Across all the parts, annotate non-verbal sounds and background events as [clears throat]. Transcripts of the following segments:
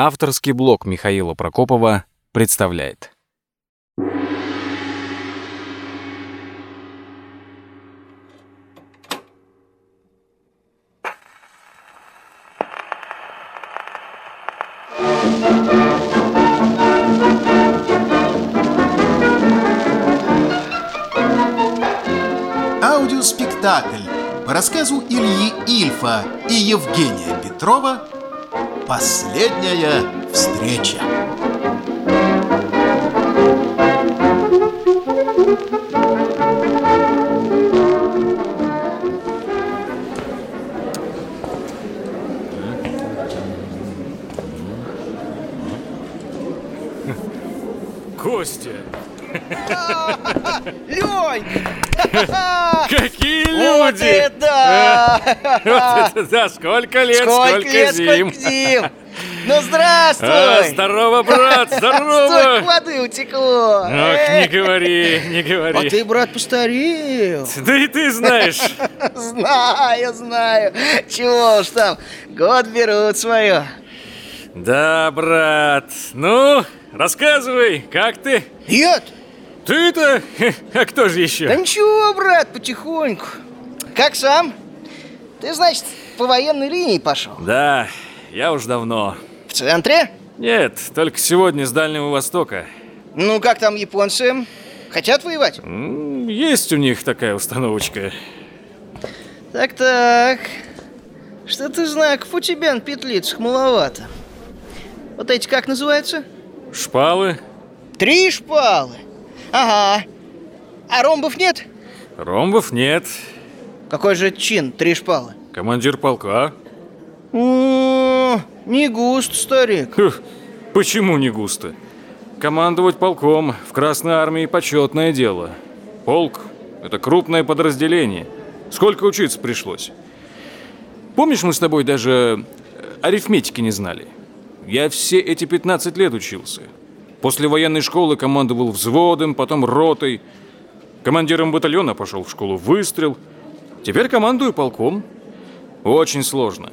Авторский блог Михаила Прокопова представляет. Аудиоспектакль по рассказу Ильи Ильфа и Евгения Петрова «Последняя встреча». Костя! [laughs] Лень! [laughs] [laughs] Вот это да! Сколько лет, сколько, зим! сколько зим! [laughs] Ну здравствуй! А, здорово, брат, [laughs] Столько здорово! воды утекло! Ох, Э, не говори, не А говори. ты, брат, постарел. Да и ты знаешь. Знаю, знаю. Чего уж там, год берут свое. Да, брат. Ну, рассказывай, как ты? Нет, Ты-то? А кто же да еще? ничего, брат, потихоньку. Как сам? Ты, значит, по военной линии пошел? Да, я уж давно. В центре? Нет, только сегодня с Дальнего Востока. Ну, как там японцы? Хотят воевать? Есть у них такая установочка. Так-так. Что-то знаков у тебя на петлицах маловато. Вот эти как называются? Шпалы, Три шпалы. Ага. А ромбов нет? ромбов нет. Какой же чин, три шпалы? Командир полка. О, не густ, старик. Фух, почему не густо? Командовать полком в Красной Армии почетное дело. Полк – это крупное подразделение. Сколько учиться пришлось? Помнишь, мы с тобой даже э, арифметики не знали? Я все эти 15 лет учился. После военной школы командовал взводом, потом ротой. Командиром батальона пошел в школу выстрел. Теперь командую полком. Очень сложно.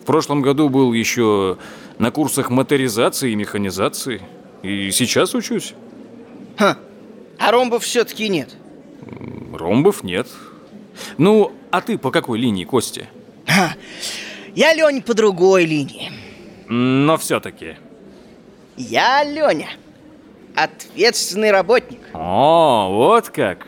В прошлом году был еще на курсах моторизации и механизации. И сейчас учусь. Ха. А ромбов все-таки нет. Ромбов нет. Ну, а ты по какой линии, Костя? Ха. Я, Леня, по другой линии. Но все-таки. Я, Леня, ответственный работник. О, вот как.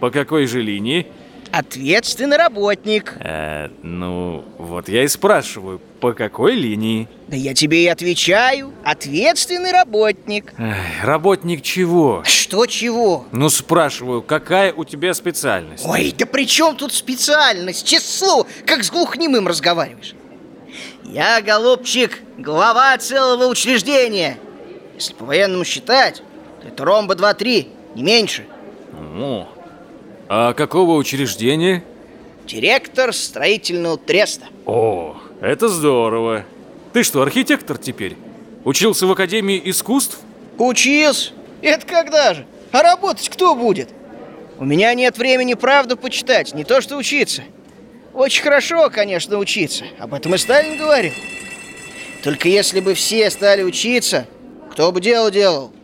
По какой же линии? Ответственный работник. Э, ну, вот я и спрашиваю, по какой линии? Да я тебе и отвечаю. Ответственный работник. Эх, работник чего? Что чего? Ну, спрашиваю, какая у тебя специальность? Ой, да при чем тут специальность? Честное слово, как с глухнемым разговариваешь. Я, голубчик, глава целого учреждения. Если по-военному считать, то это ромба 2-3, не меньше. О, а какого учреждения? Директор строительного треста. О, это здорово. Ты что, архитектор теперь? Учился в Академии искусств? Учился. Это когда же? А работать кто будет? У меня нет времени правду почитать, не то что учиться. Очень хорошо, конечно, учиться. Об этом и Сталин говорил. Только если бы все стали учиться, кто бы дело делал?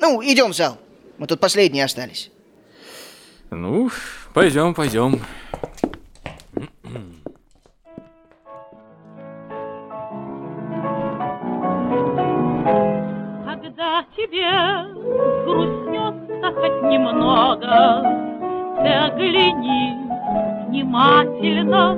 Ну, идем в зал. Мы тут последние остались. Ну, пойдем, пойдем. Когда тебе грустнется хоть немного, Ты огляни внимательно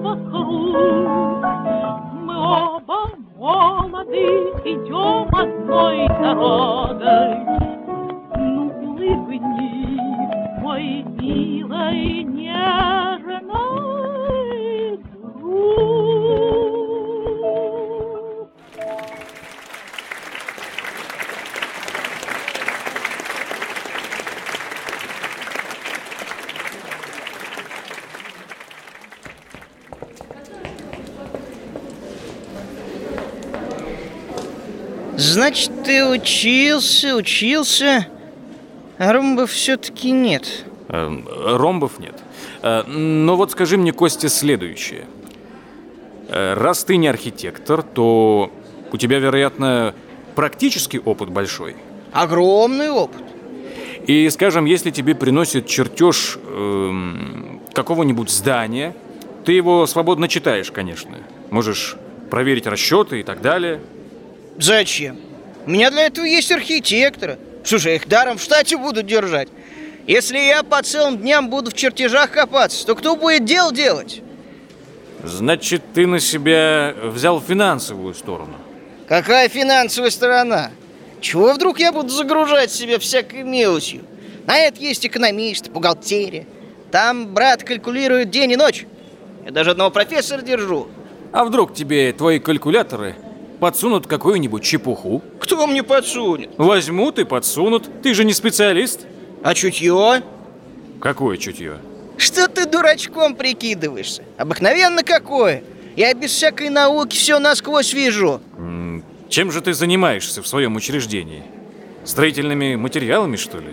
Значит, ты учился, учился, а ромбов все-таки нет. Эм, ромбов нет. Э, но вот скажи мне, Костя, следующее. Э, раз ты не архитектор, то У тебя, вероятно, практический опыт большой. Огромный опыт. И, скажем, если тебе приносят чертеж эм, какого-нибудь здания, ты его свободно читаешь, конечно. Можешь проверить расчеты и так далее. Зачем? У меня для этого есть архитекторы. Что же, я их даром в штате буду держать? Если я по целым дням буду в чертежах копаться, то кто будет дел делать? Значит, ты на себя взял финансовую сторону. Какая финансовая сторона? Чего вдруг я буду загружать себя всякой мелочью? На это есть экономист, бухгалтерия. Там брат калькулирует день и ночь. Я даже одного профессора держу. А вдруг тебе твои калькуляторы подсунут какую-нибудь чепуху? Кто мне подсунет? Возьмут и подсунут. Ты же не специалист. А чутье? Какое чутье? Что ты дурачком прикидываешься? Обыкновенно какое? Я без всякой науки все насквозь вижу. Чем же ты занимаешься в своем учреждении? Строительными материалами, что ли?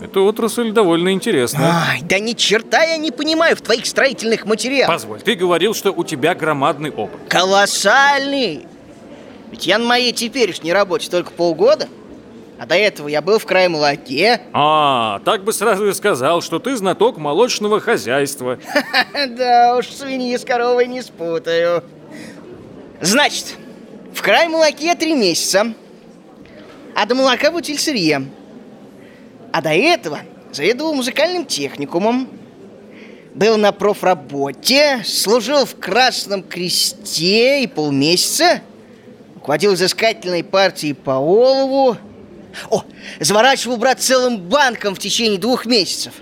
Эта отрасль довольно интересная. Ай, да ни черта я не понимаю в твоих строительных материалах. Позволь, ты говорил, что у тебя громадный опыт. Колоссальный! Ведь я на моей теперешней работе только полгода. А до этого я был в край молоке. А, так бы сразу и сказал, что ты знаток молочного хозяйства. [laughs] Да уж, свиньи с коровой не спутаю. Значит, в край молоке три месяца. А до молока в утильсырье. А до этого заведовал музыкальным техникумом. Был на профработе, служил в Красном Кресте и полмесяца. Руководил изыскательной партией по олову. О, заворачивал, брат, целым банком в течение двух месяцев.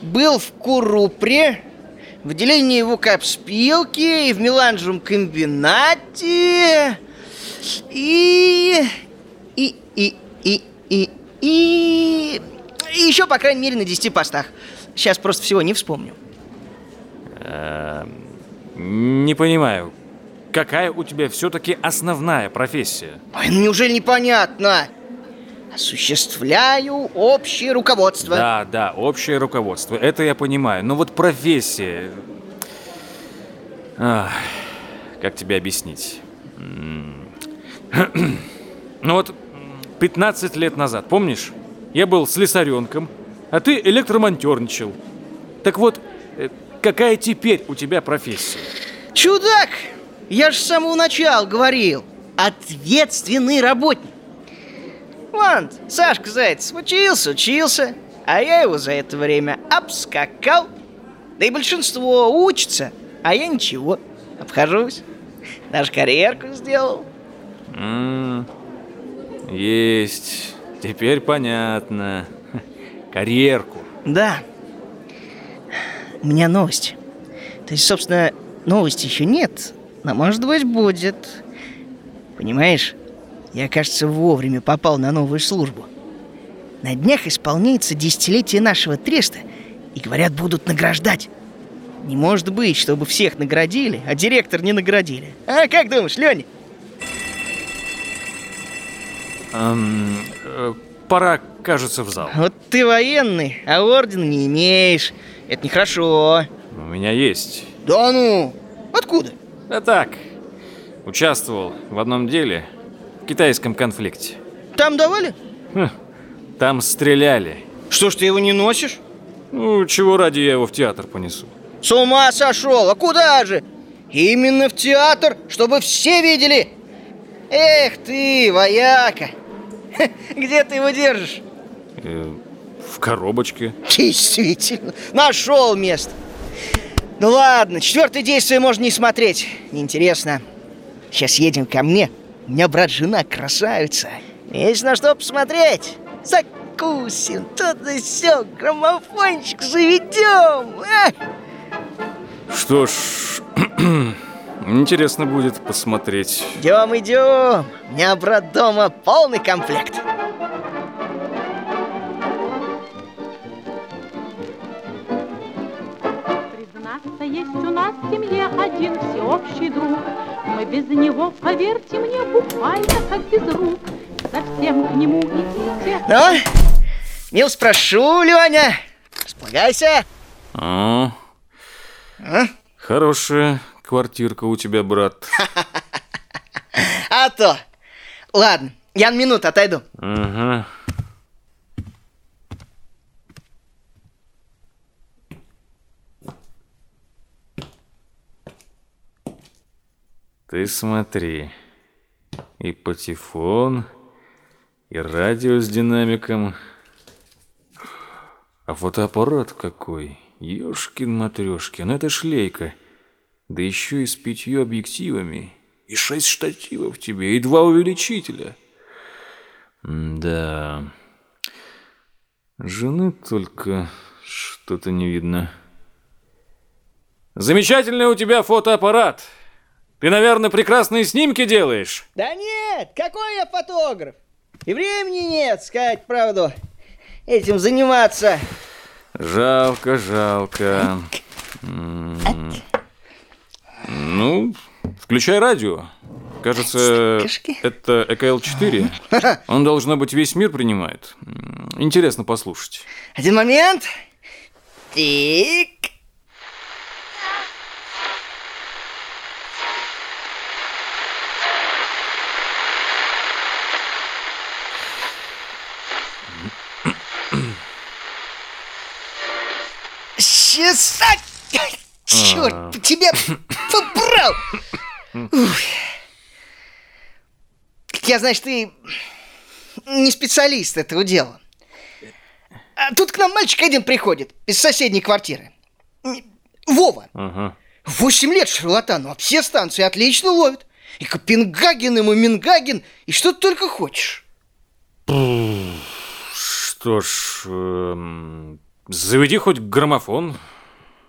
Был в Курупре, в отделении его капспилки и в меланжевом комбинате. И... И... И... И... И... И... и еще, по крайней мере, на 10 постах. Сейчас просто всего не вспомню. Не понимаю, какая у тебя все-таки основная профессия? Ой, ну неужели непонятно? Осуществляю общее руководство. Да, да, общее руководство. Это я понимаю. Но вот профессия... Ах, как тебе объяснить? Ну вот, 15 лет назад, помнишь? Я был слесаренком, а ты электромонтерничал. Так вот, э, какая теперь у тебя профессия? Чудак! Я же с самого начала говорил. Ответственный работник. Вон, Сашка Заяц учился, учился, а я его за это время обскакал. Да и большинство учится, а я ничего, обхожусь. Даже карьерку сделал. М, Есть. Теперь понятно. Карьерку. Да. У меня новость. То есть, собственно, новости еще нет, но, может быть, будет. Понимаешь, я, кажется, вовремя попал на новую службу. На днях исполняется десятилетие нашего треста, и, говорят, будут награждать. Не может быть, чтобы всех наградили, а директор не наградили. А как думаешь, Леня? Эм, э, пора, кажется, в зал. Вот ты военный, а орден не имеешь. Это нехорошо. У меня есть. Да ну? Откуда? Да так, участвовал в одном деле, в китайском конфликте. Там давали? Хм, Там стреляли. Что ж ты его не носишь? Ну, чего ради я его в театр понесу? С ума сошел! А куда же? Именно в театр, чтобы все видели! Эх ты, вояка! [laughs] Где ты его держишь? Э, в коробочке. Действительно, нашел место. Ну ладно, четвертое действие можно не смотреть. Неинтересно. Сейчас едем ко мне. У меня брат жена красавица. Есть на что посмотреть. Закусим, тут и все, граммофончик заведем. Эх! Что ж, [clears throat] интересно будет посмотреть. Идем, идем. У меня брат дома полный комплект. Признаться, есть у нас в семье один всеобщий друг. Мы без него, поверьте мне, буквально как без рук. Совсем к нему идите. Ну, мил спрошу, Леня. Располагайся. А, А? хорошая квартирка у тебя, брат. [laughs] А то, Ладно, я на минуту отойду. Ага. Ты смотри. И патефон, и радио с динамиком. А фотоаппарат какой? Ёшкин-матрёшкин, это шлейка. Да еще и с пятью объективами. И шесть штативов тебе, и два увеличителя. Да. Жены только что-то не видно. Замечательный у тебя фотоаппарат. Ты, наверное, прекрасные снимки делаешь. Да нет, какой я фотограф? И времени нет, сказать правду, этим заниматься. Жалко, жалко. Ну, включай радио. Кажется, это ЭКЛ-4. Он, должно быть, весь мир принимает. Интересно послушать. Один момент. Тик. Сейчас... Черт, тебя побрал! Я, знаешь, ты не специалист этого дела. А тут к нам мальчик один приходит из соседней квартиры. Вова. Ага. Восемь лет шарлатану, а все станции отлично ловят. И Копенгаген, и Мумингаген, и что ты только хочешь. Что ж, эм, заведи хоть граммофон.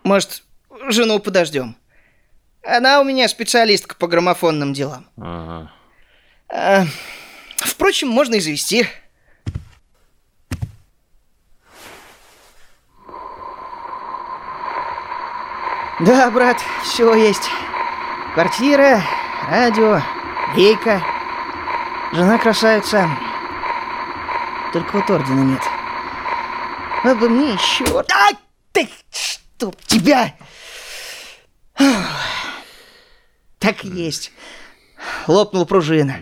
Может, жену подождем? Она у меня специалистка по граммофонным делам. Ага. А, впрочем, можно и завести. Да, брат, все есть. Квартира, радио, лейка, жена красавица. Только вот ордена нет. Надо бы мне еще... А, ты, чтоб тебя! Так и есть. Лопнула пружина.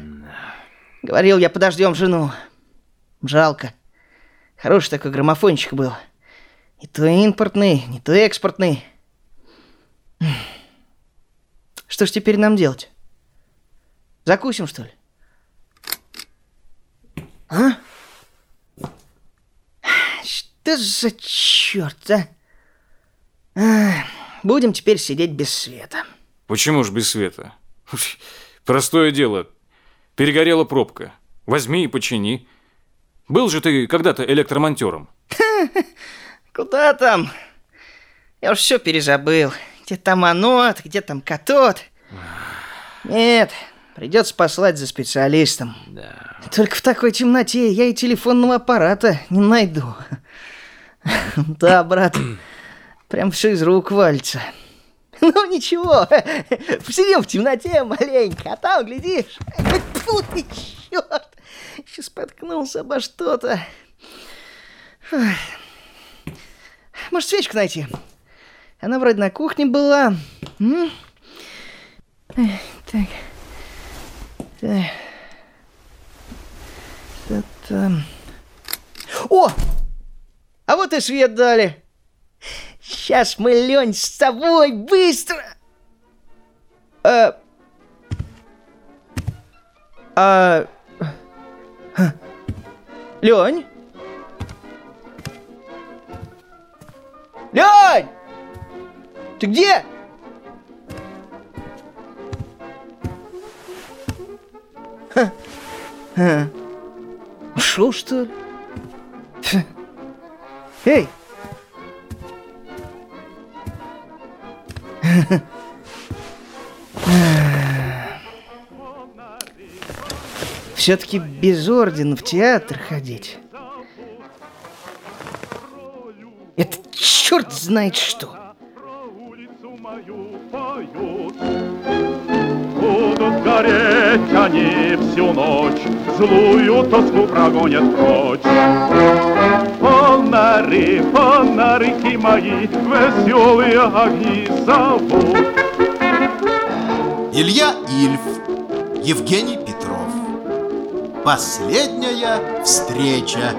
Говорил я, подождем жену. Жалко. Хороший такой граммофончик был. Не то импортный, не то экспортный. Что ж теперь нам делать? Закусим, что ли? А? Что за черт, а? Будем теперь сидеть без света. Почему ж без света? Простое дело. Перегорела пробка. Возьми и почини. Был же ты когда-то электромонтером. [laughs] Куда там? Я уж все перезабыл. Где там анод, где там катод. Нет, придется послать за специалистом. Да. Только в такой темноте я и телефонного аппарата не найду. [laughs] Да, брат, прям все из рук валится. [laughs] Ну ничего, [laughs] посидим в темноте маленько, а там, глядишь, Фу ты, черт, еще споткнулся обо что-то. Может, свечку найти? Она вроде на кухне была. М? Так. Что-то... О! А вот и свет дали. Сейчас мы, Лень, с тобой быстро. А... А... Лень? Лень! Ты где? Ха. Ха. Ушел, что ли? Эй! Все-таки без ордена в театр ходить. Это черт знает что. Будут гореть они всю ночь, Злую тоску прогонят прочь. Фонари, фонарики мои, Веселые огни зовут. Илья Ильф, Евгений Петров. Последняя встреча.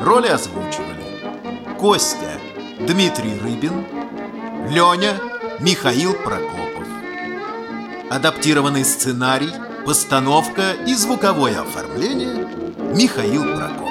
Роли озвучивали Костя Дмитрий Рыбин, Леня Михаил Прокопов. Адаптированный сценарий, постановка и звуковое оформление Михаил Прокопов.